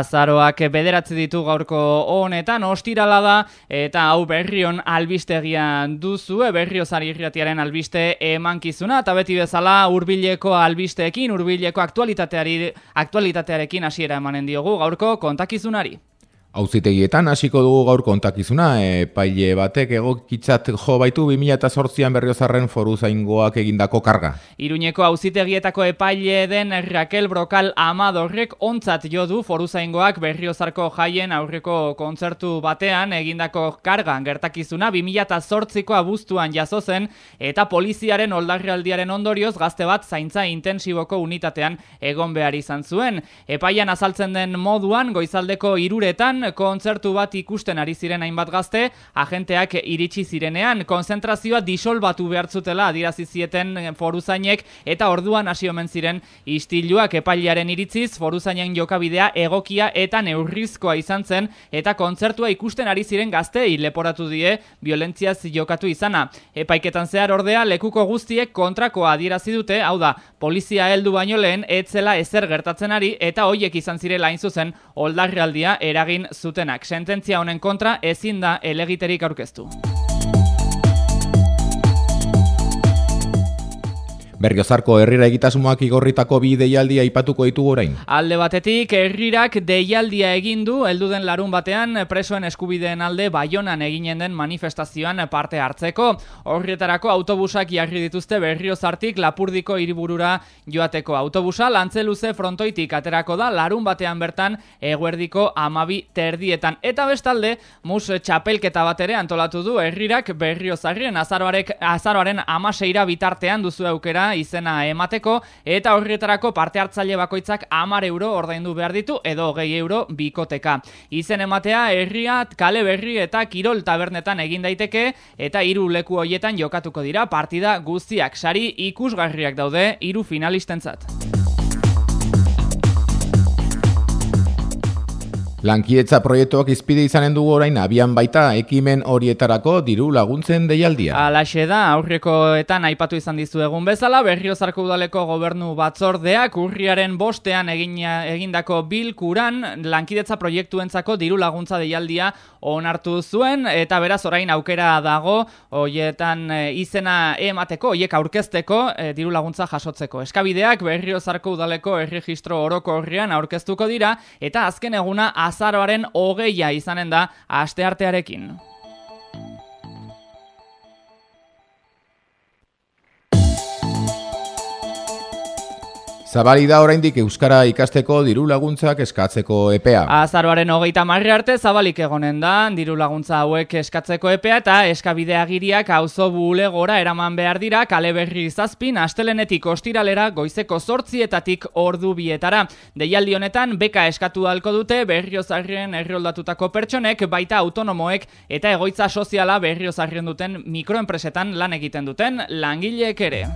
Azaroak bederatzi ditu gaurko honetan, ostirala da, eta hau berrion albistegian duzu, berrio zari irratiaren albiste emankizuna, eta beti bezala urbileko albisteekin, urbileko aktualitatearekin hasiera emanen diogu gaurko kontakizunari. Auzitegietan hasiko dugu gaur kontakizuna, e, paile batek egokitzat jo baitu 2008an berriozarren foru zaingoak egindako karga. Iruñeko auzitegietako epaile den Raquel Brokal Amadorrek ontzat jo du foru zaingoak berriozarko jaien aurreko kontzertu batean egindako kargan gertakizuna 2008ko abuztuan jazo zen eta poliziaren oldarrealdiaren ondorioz gazte bat zaintza intensiboko unitatean egon behar izan zuen. Epaian azaltzen den moduan goizaldeko iruretan kontzertu bat ikusten ari ziren hainbat gazte, agenteak iritsi zirenean, konzentrazioa disolbatu behartzutela adirazi zieten foruzainek eta orduan hasi omen ziren istiluak epailaren iritziz, foruzainen jokabidea egokia eta neurrizkoa izan zen, eta kontzertua ikusten ari ziren gazte leporatu die violentziaz jokatu izana. Epaiketan zehar ordea, lekuko guztiek kontrakoa adierazi dute, hau da, polizia heldu baino lehen, etzela ezer gertatzen ari, eta hoiek izan zirela hain zuzen, oldarrealdia eragin zutenak. Sententzia honen kontra ezin da elegiterik aurkeztu. Berriozarko herrira egitasumoak igorritako bi deialdia aipatuko ditu orain. Alde batetik herrirak deialdia egin du helduden larun batean presoen eskubideen alde Baionan eginen den manifestazioan parte hartzeko. Horrietarako autobusak jarri dituzte Berriozartik Lapurdiko hiriburura joateko autobusa lantzeluze frontoitik aterako da larun batean bertan eguerdiko amabi terdietan. Eta bestalde, mus txapelketa bat ere antolatu du herrirak Berriozarrien azaroarek, azaroaren amaseira bitartean duzu eukera izena emateko eta horretarako parte hartzaile bakoitzak 10 euro ordaindu behar ditu edo 20 euro bikoteka. Izen ematea herriat, kale berri eta kirol tabernetan egin daiteke eta hiru leku hoietan jokatuko dira partida guztiak sari ikusgarriak daude hiru finalistentzat. Lankietza proiektuak izpide izanen dugu orain abian baita ekimen horietarako diru laguntzen deialdia. Alaxe da, aurrekoetan aipatu izan dizu egun bezala, berriozarko udaleko gobernu batzordeak urriaren bostean egin, egindako bilkuran lankidetza proiektuentzako diru laguntza deialdia onartu zuen, eta beraz orain aukera dago, hoietan e, izena emateko, hoiek aurkezteko e, diru laguntza jasotzeko. Eskabideak berriozarko udaleko erregistro oroko horrian aurkeztuko dira, eta azken eguna azaroaren hogeia izanen da asteartearekin. Zabali da oraindik euskara ikasteko diru laguntzak eskatzeko epea. Azaroaren hogeita marri arte zabalik egonen da diru laguntza hauek eskatzeko epea eta eskabidea giriak auzo buule gora eraman behar dira kale berri zazpin astelenetik ostiralera goizeko sortzietatik ordu bietara. Deialdi honetan beka eskatu halko dute berriozarrien erroldatutako pertsonek baita autonomoek eta egoitza soziala berriozarrien duten mikroenpresetan lan egiten duten langileek ere.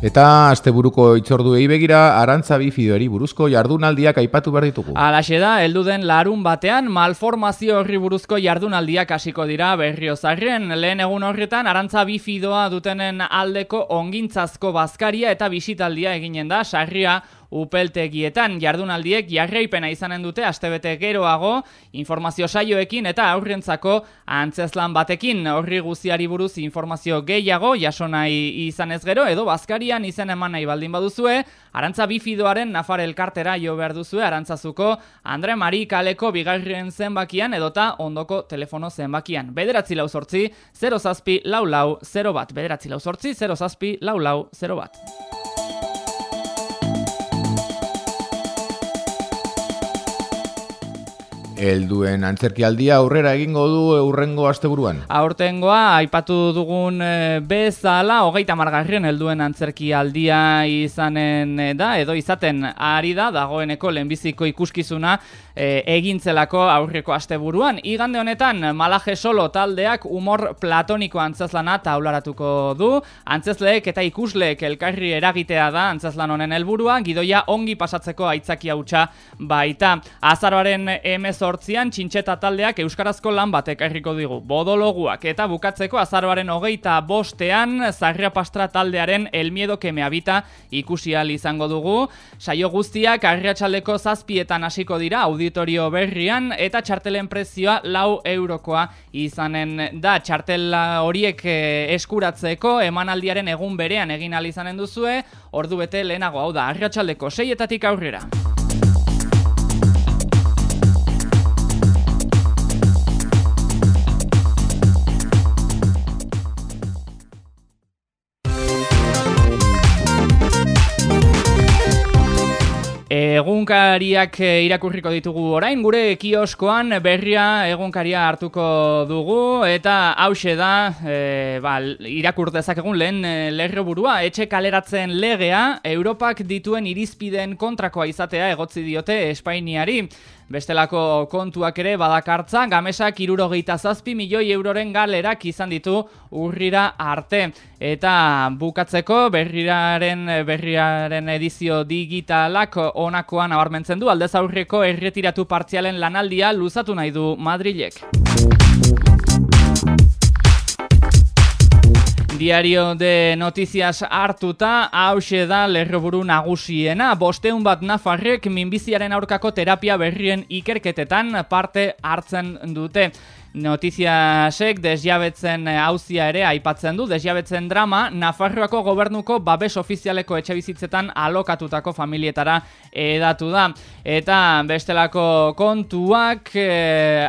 Eta asteburuko itzorduei begira arantza bifidoeri buruzko jardunaldiak aipatu behar ditugu. Alaxe da, heldu den larun batean malformazio horri buruzko jardunaldiak hasiko dira berriozarren. Lehen egun horretan arantza bifidoa dutenen aldeko ongintzazko bazkaria eta bisitaldia eginen da, sarria upeltegietan jardunaldiek jarraipena izanen dute astebete geroago informazio saioekin eta aurrentzako antzeslan batekin. Horri guziari buruz informazio gehiago jasonai izan ez gero edo bazkarian izan eman nahi baldin baduzue arantza bifidoaren nafar elkartera jo behar duzue arantzazuko Andre Mari kaleko bigarren zenbakian edota ondoko telefono zenbakian. Bederatzi lau sortzi 0 zazpi lau lau 0 bat. Bederatzi lau sortzi 0 zazpi lau lau 0 bat Elduen antzerkialdia aurrera egingo du eurrengo asteburuan. Aurtengoa aipatu dugun eh, bezala hogeita margarrien helduen antzerkialdia izanen eh, da edo izaten ari da dagoeneko lehenbiziko ikuskizuna e, egintzelako aurreko asteburuan. Igande honetan Malaje Solo taldeak humor platoniko antzezlana taularatuko du. Antzezleek eta ikusleek elkarri eragitea da antzezlan honen helburua, gidoia ongi pasatzeko aitzaki hautsa baita. Azaroaren emezor sortzian txintxeta taldeak euskarazko lan batek erriko digu, bodologuak eta bukatzeko azaroaren hogeita bostean zarria pastra taldearen elmiedo keme habita ikusial izango dugu. Saio guztiak arriatxaldeko zazpietan hasiko dira auditorio berrian eta txartelen prezioa lau eurokoa izanen da. Txartela horiek eh, eskuratzeko emanaldiaren egun berean egin izanen duzue, ordu bete lehenago hau da, arriatxaldeko seietatik aurrera. Egunkariak eh, irakurriko ditugu orain, gure kioskoan berria egunkaria hartuko dugu, eta hause da, e, ba, irakur dezakegun lehen e, lerro burua, etxe kaleratzen legea, Europak dituen irizpiden kontrakoa izatea egotzi diote Espainiari. Bestelako kontuak ere badakartza, gamesak irurogeita zazpi milioi euroren galerak izan ditu urrira arte. Eta bukatzeko berriaren, berriaren edizio digitalak onakoan abarmentzen du, aldez aurreko erretiratu partzialen lanaldia luzatu nahi du Madrilek. Diario de Noticias hartuta, hause da lerroburu nagusiena, bosteun bat nafarrek minbiziaren aurkako terapia berrien ikerketetan parte hartzen dute. Notiziasek desjabetzen hauzia ere aipatzen du, desjabetzen drama, Nafarroako gobernuko babes ofizialeko etxe bizitzetan alokatutako familietara edatu da. Eta bestelako kontuak, eh,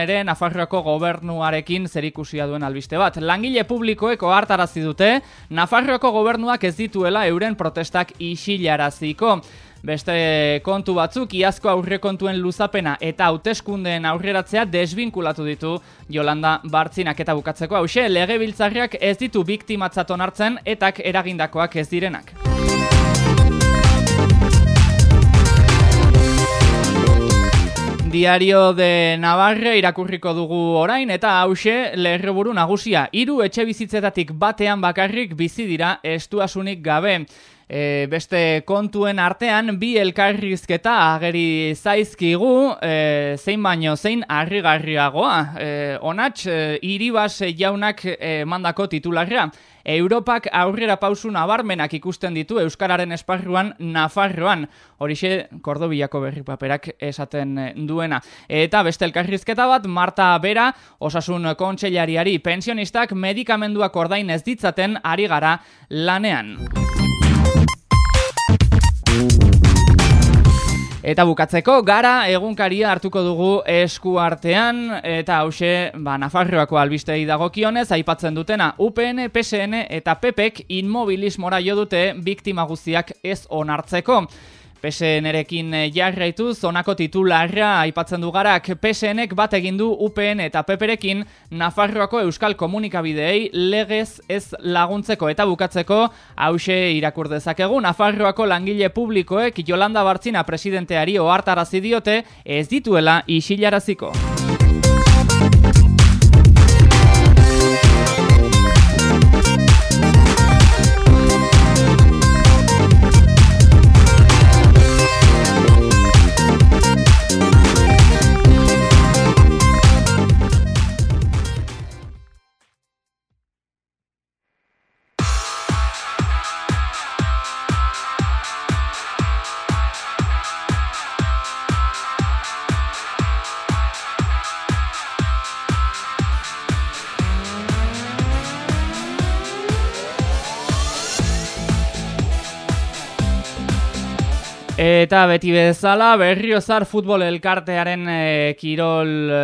ere Nafarroako gobernuarekin zerikusia duen albiste bat. Langile publikoeko hartarazi dute, Nafarroako gobernuak ez dituela euren protestak isilaraziko. Beste kontu batzuk, iazko aurrekontuen luzapena eta hauteskundeen aurreratzea desbinkulatu ditu Jolanda Bartzinak eta bukatzeko hause, lege biltzarriak ez ditu biktimatzat onartzen etak eragindakoak ez direnak. Diario de Navarre irakurriko dugu orain eta hause lerreburu nagusia. Hiru etxe bizitzetatik batean bakarrik bizi dira estuasunik gabe e, beste kontuen artean bi elkarrizketa ageri zaizkigu e, zein baino zein harrigarriagoa. E, onats, e, iribas jaunak e, mandako titularra. Europak aurrera pausu nabarmenak ikusten ditu Euskararen esparruan Nafarroan. Horixe, Kordobiako berri paperak esaten duena. Eta beste elkarrizketa bat, Marta Bera, osasun kontseilariari pensionistak medikamenduak ordain ez ditzaten ari gara lanean. Eta bukatzeko, gara egunkaria hartuko dugu esku artean, eta hause, ba, Nafarroako albistei dagokionez, aipatzen dutena UPN, PSN eta PPek inmobilismora jo dute biktima guztiak ez onartzeko. PSN-erekin eh, jarraitu, zonako titularra aipatzen dugarak PSN-ek bat egin du UPN eta PPrekin Nafarroako Euskal Komunikabideei legez ez laguntzeko eta bukatzeko hause irakur dezakegu Nafarroako langile publikoek Jolanda Bartzina presidenteari ohartarazi diote ez dituela isilaraziko. Eta beti bezala berriozar futbol elkartearen e, kirol e,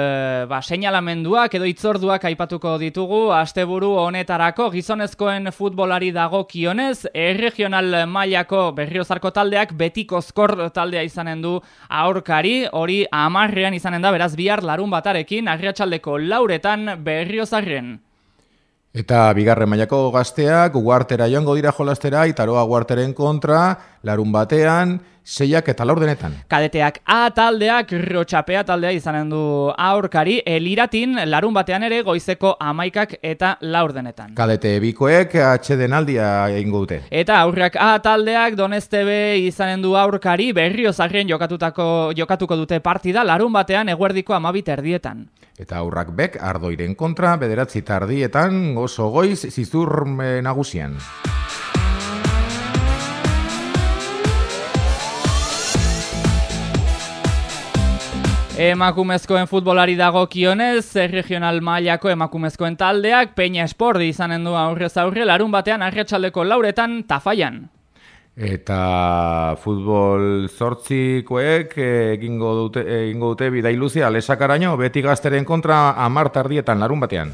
ba, seinalamenduak edo itzorduak aipatuko ditugu asteburu honetarako gizonezkoen futbolari dago kionez erregional mailako berriozarko taldeak betiko skor taldea izanen du aurkari hori amarrean izanen da beraz bihar larun batarekin agriatxaldeko lauretan berriozarren. Eta bigarren mailako gazteak guartera joango dira jolastera, itaroa guarteren kontra, larun batean, Seiak eta laur denetan. Kadeteak A taldeak rotxapea taldea izanen du aurkari, eliratin larun batean ere goizeko amaikak eta laur denetan. Kadete bikoek atxeden aldia egingo dute. Eta aurrak A taldeak donestebe izanen du aurkari berrio zarrien jokatutako, jokatuko dute partida larun batean eguerdiko amabit erdietan. Eta aurrak bek ardoiren kontra bederatzi tardietan oso goiz zizur eh, nagusian. Emakumezkoen futbolari dago kionez, regional mailako emakumezkoen taldeak, Peña Sport izanen du aurrez aurre, larun batean arretxaldeko lauretan tafaian. Eta futbol zortzikoek egingo dute, egingo dute bidailuzia lesakaraino, beti gazteren kontra amartardietan larun batean.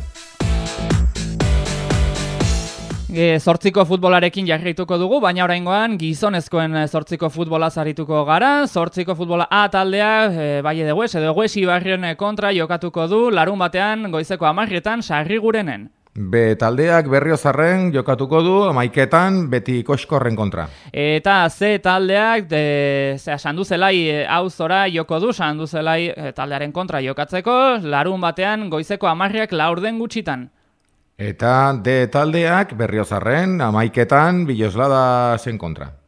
E, zortziko futbolarekin jarrituko dugu, baina oraingoan gizonezkoen zortziko futbola zarituko gara. Zortziko futbola A taldea, e, bai edo gues, edo ibarrien kontra jokatuko du, larun batean goizeko amarrietan sarri gurenen. B taldeak berriozarren jokatuko du maiketan beti koskorren kontra. Eta Z taldeak de, zera, sandu zelai e, hau zora joko du, sandu zelai e, taldearen kontra jokatzeko, larun batean goizeko amarriak laurden gutxitan. Eta D taldeak berriozarren amaiketan biloslada zen kontra.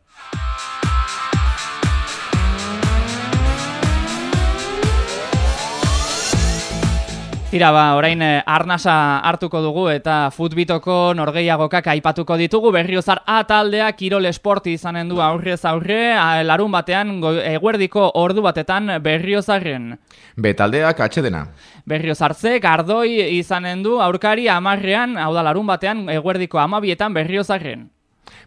Tira, ba, orain eh, arnasa hartuko dugu eta futbitoko norgeiagokak aipatuko ditugu. Berriozar A taldea Kirol Esporti izanen du aurrez aurre, larun batean eguerdiko ordu batetan berriozarren. B taldeak atxedena. Berriozartze, gardoi izanen du aurkari amarrean, hau da larun batean eguerdiko amabietan berriozarren.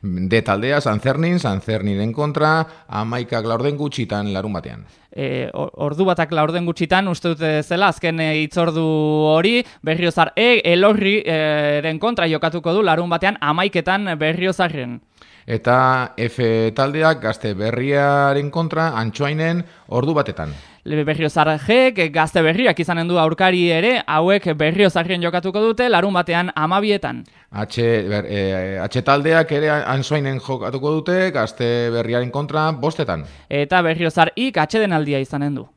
De taldea, Sanzernin, Sanzerninen kontra, amaikak laurden gutxitan larun batean. E, ordu batak laurden gutxitan, uste dute zela, azken e, itzordu hori, berriozar e, elorri eren kontra jokatuko du larun batean amaiketan berriozarren. Eta F taldeak gazte berriaren kontra, antxoainen ordu batetan berriozarrek gazte berriak izanen du aurkari ere, hauek berriozarrien jokatuko dute, larun batean amabietan. H, ber, e, taldeak ere ansoinen jokatuko dute, gazte berriaren kontra, bostetan. Eta berriozar ik atxeden aldia izanen du.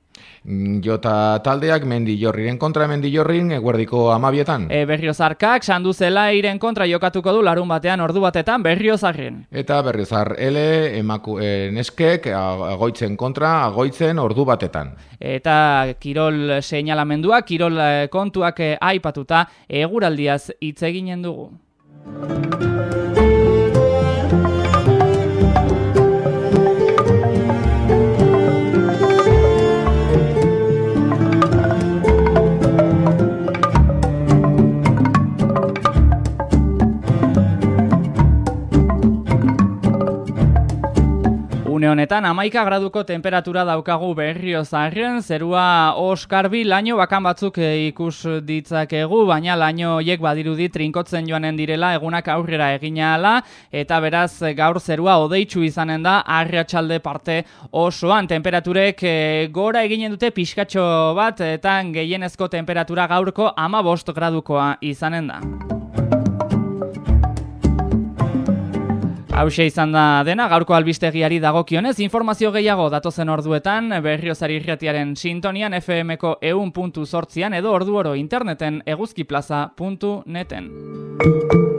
Mm, jota taldeak mendi jorriren kontra mendi jorrin eguerdiko amabietan. E, berriozarkak sandu zela iren kontra jokatuko du larun batean ordu batetan berriozarren. Eta berriozar ele emaku, e, neskek agoitzen kontra agoitzen ordu batetan. Eta kirol seinalamendua, kirol e, kontuak e, aipatuta eguraldiaz hitz eginen dugu. Honetan amaika graduko temperatura daukagu berrio zarren, zerua oskarbi laino bakan batzuk eh, ikus ditzakegu, baina laino hiek badirudi trinkotzen joanen direla egunak aurrera egina ala, eta beraz gaur zerua odeitsu izanen da, arratsalde parte osoan. Temperaturek eh, gora eginen dute pixkatxo bat, eta gehienezko temperatura gaurko ama bost gradukoa izanen da. Hauxe izan da dena, gaurko albistegiari dagokionez, informazio gehiago datozen orduetan, berriozari irretiaren sintonian FM-ko eun puntu edo ordu oro interneten eguzkiplaza.neten.